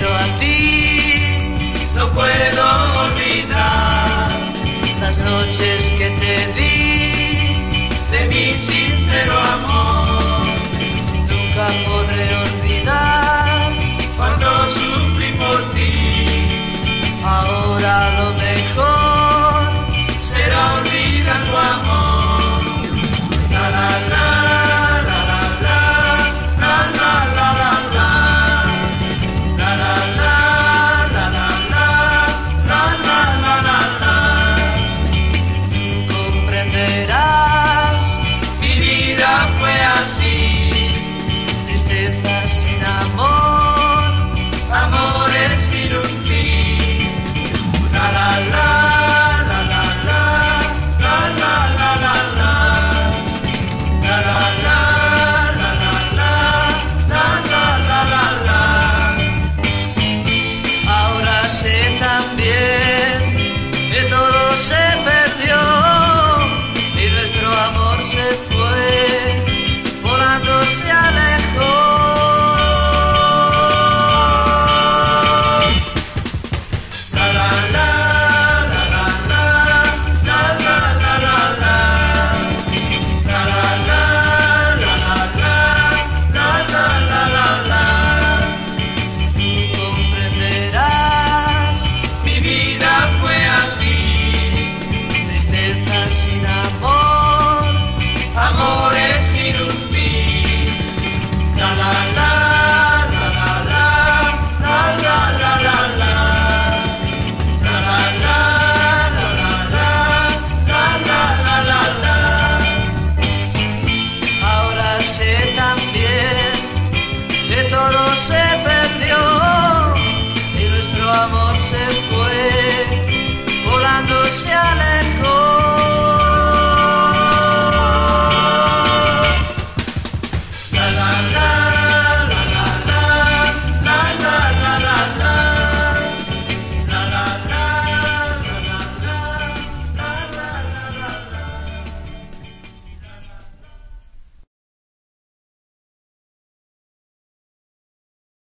pero a ti no puedo olvidar las noches que te di de mi sincero amor. será.